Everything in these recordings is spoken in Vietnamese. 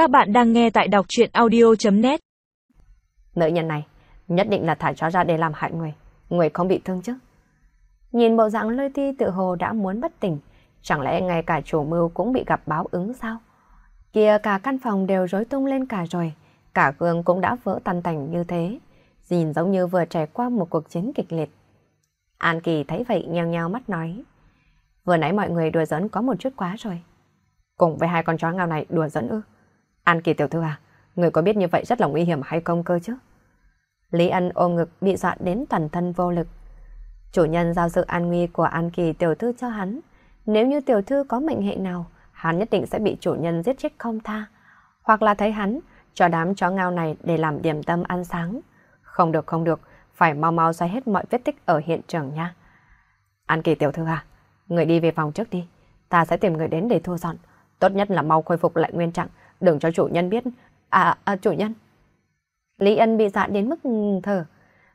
Các bạn đang nghe tại đọc chuyện audio.net Nữ nhân này, nhất định là thả chó ra để làm hại người. Người không bị thương chứ. Nhìn bộ dạng lôi ti tự hồ đã muốn bất tỉnh. Chẳng lẽ ngay cả chủ mưu cũng bị gặp báo ứng sao? Kìa, cả căn phòng đều rối tung lên cả rồi. Cả gương cũng đã vỡ tan tành như thế. Nhìn giống như vừa trải qua một cuộc chiến kịch liệt. An Kỳ thấy vậy nheo nheo mắt nói. Vừa nãy mọi người đùa giỡn có một chút quá rồi. Cùng với hai con chó ngao này đùa giỡn ư. An Kỳ tiểu thư à, người có biết như vậy rất là nguy hiểm hay không cơ chứ? Lý Ân ôm ngực bị dọa đến toàn thân vô lực. Chủ nhân giao sự an nguy của An Kỳ tiểu thư cho hắn. Nếu như tiểu thư có mệnh hệ nào, hắn nhất định sẽ bị chủ nhân giết chết không tha. Hoặc là thấy hắn cho đám chó ngao này để làm điểm tâm ăn sáng. Không được không được, phải mau mau xoay hết mọi vết tích ở hiện trường nha. An Kỳ tiểu thư à, người đi về phòng trước đi. Ta sẽ tìm người đến để thu dọn. Tốt nhất là mau khôi phục lại nguyên trạng, đừng cho chủ nhân biết. À, à chủ nhân. Lý Ân bị dọa đến mức thở.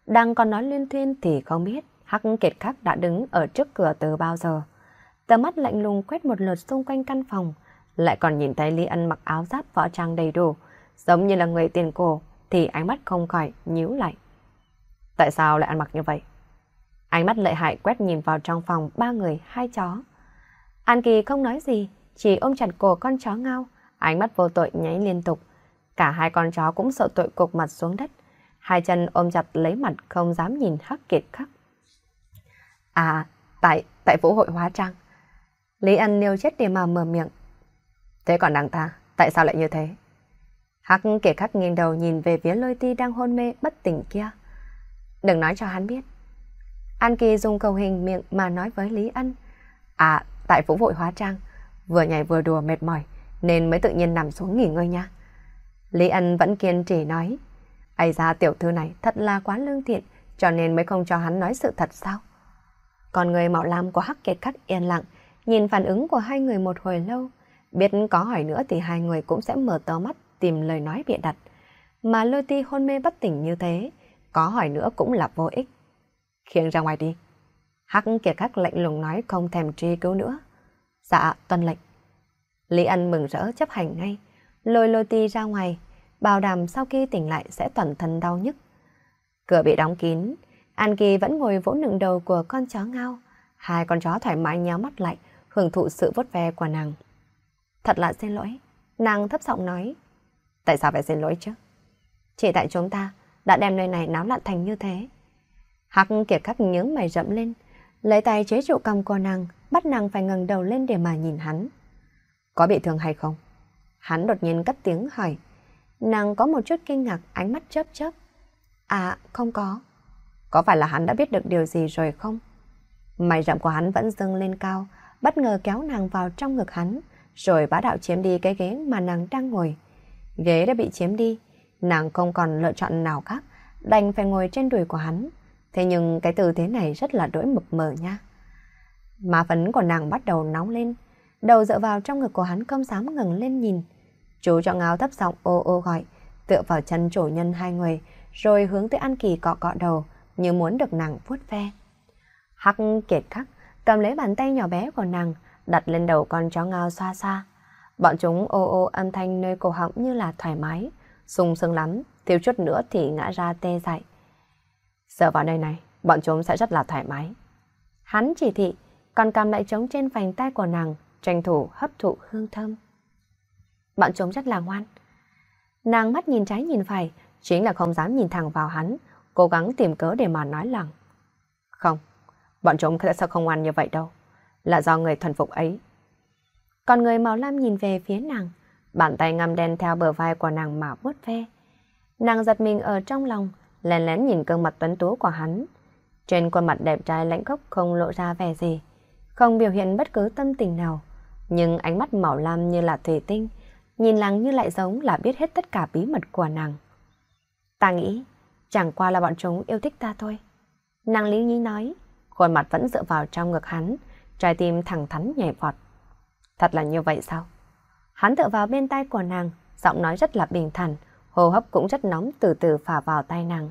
Đang còn nói liên thuyên thì không biết Hắc Kiệt Khắc đã đứng ở trước cửa từ bao giờ. Tờ mắt lạnh lùng quét một lượt xung quanh căn phòng, lại còn nhìn thấy Lý Ân mặc áo giáp võ trang đầy đủ, giống như là người tiền cổ, thì ánh mắt không khỏi nhíu lại. Tại sao lại ăn mặc như vậy? Ánh mắt lợi hại quét nhìn vào trong phòng ba người, hai chó. An Kỳ không nói gì, chỉ ôm chặt cổ con chó ngao, ánh mắt vô tội nháy liên tục. Cả hai con chó cũng sợ tội cục mặt xuống đất, hai chân ôm chặt lấy mặt không dám nhìn Hắc Kiệt Khắc. À, tại, tại vũ hội hóa trang. Lý Ân nêu chết để mà mở miệng. Thế còn nàng ta, tại sao lại như thế? Hắc Kiệt Khắc nghiêng đầu nhìn về phía lôi ti đang hôn mê bất tỉnh kia. Đừng nói cho hắn biết. An Kỳ dùng cầu hình miệng mà nói với Lý Ân. À, tại vũ hội hóa trang, vừa nhảy vừa đùa mệt mỏi, nên mới tự nhiên nằm xuống nghỉ ngơi nha. Lý Ân vẫn kiên trì nói. Ây ra tiểu thư này thật là quá lương thiện, cho nên mới không cho hắn nói sự thật sao? Còn người mạo lam của Hắc Kiệt Khắc yên lặng, nhìn phản ứng của hai người một hồi lâu. Biết có hỏi nữa thì hai người cũng sẽ mở to mắt tìm lời nói bịa đặt. Mà lôi ti hôn mê bất tỉnh như thế, có hỏi nữa cũng là vô ích. Khiêng ra ngoài đi. Hắc Kiệt Khắc lạnh lùng nói không thèm truy cứu nữa. Dạ, tuân lệnh. Lý Ân mừng rỡ chấp hành ngay, lôi lôi ti ra ngoài, bảo đảm sau khi tỉnh lại sẽ toàn thân đau nhức. Cửa bị đóng kín, An Kỳ vẫn ngồi vỗ nựng đầu của con chó ngao. Hai con chó thoải mái nhéo mắt lại, hưởng thụ sự vốt ve của nàng. Thật là xin lỗi. Nàng thấp giọng nói. Tại sao phải xin lỗi chứ? Chỉ tại chúng ta đã đem nơi này náo loạn thành như thế. Hắc kiệt khắc nhướng mày rậm lên, lấy tay chế trụ cầm của nàng, bắt nàng phải ngẩng đầu lên để mà nhìn hắn. Có bị thương hay không? Hắn đột nhiên cất tiếng hỏi. Nàng có một chút kinh ngạc, ánh mắt chớp chớp. À, không có. Có phải là hắn đã biết được điều gì rồi không? Mày rậm của hắn vẫn dâng lên cao, bất ngờ kéo nàng vào trong ngực hắn, rồi bá đạo chiếm đi cái ghế mà nàng đang ngồi. Ghế đã bị chiếm đi, nàng không còn lựa chọn nào khác, đành phải ngồi trên đùi của hắn. Thế nhưng cái tư thế này rất là đổi mực mờ nha. Má phấn của nàng bắt đầu nóng lên, đầu dựa vào trong ngực của hắn không dám ngừng lên nhìn. Chú cho ngáo thấp giọng ô ô gọi, tựa vào chân chủ nhân hai người, rồi hướng tới An Kỳ cọ cọ đầu, như muốn được nàng vuốt ve. Hắc kiệt khắc, cầm lấy bàn tay nhỏ bé của nàng, đặt lên đầu con chó ngao xoa xoa. Bọn chúng ô ô âm thanh nơi cổ họng như là thoải mái, sung sướng lắm, thiếu chút nữa thì ngã ra tê dại. Sợ vào nơi này, bọn chúng sẽ rất là thoải mái. Hắn chỉ thị, còn cầm lại trống trên vành tay của nàng, tranh thủ hấp thụ hương thơm. Bọn chúng rất là ngoan. Nàng mắt nhìn trái nhìn phải, chính là không dám nhìn thẳng vào hắn, cố gắng tìm cớ để mà nói lặng. Không, bọn chúng sẽ không ngoan như vậy đâu. Là do người thuần phục ấy. Còn người màu lam nhìn về phía nàng, bàn tay ngăm đen theo bờ vai của nàng mà vuốt ve. Nàng giật mình ở trong lòng, lén lén nhìn gương mặt tuấn tú của hắn. Trên khuôn mặt đẹp trai lãnh khốc không lộ ra vẻ gì, không biểu hiện bất cứ tâm tình nào. Nhưng ánh mắt màu lam như là thủy tinh, nhìn lắng như lại giống là biết hết tất cả bí mật của nàng. Ta nghĩ, chẳng qua là bọn chúng yêu thích ta thôi. Nàng Lý nhí nói, khuôn mặt vẫn dựa vào trong ngực hắn, trái tim thẳng thắn nhảy vọt. Thật là như vậy sao? Hắn tựa vào bên tay của nàng, giọng nói rất là bình thản, hô hấp cũng rất nóng từ từ phả vào tay nàng.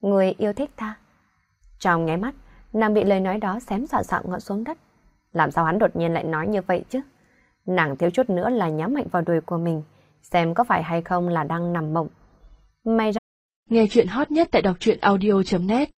Người yêu thích ta. Trong nháy mắt, nàng bị lời nói đó xém dọa dọa ngã xuống đất. Làm sao hắn đột nhiên lại nói như vậy chứ? Nàng thiếu chút nữa là nhắm mạnh vào đùi của mình, xem có phải hay không là đang nằm mộng. May ra... Nghe chuyện hot nhất tại đọc truyện audio.net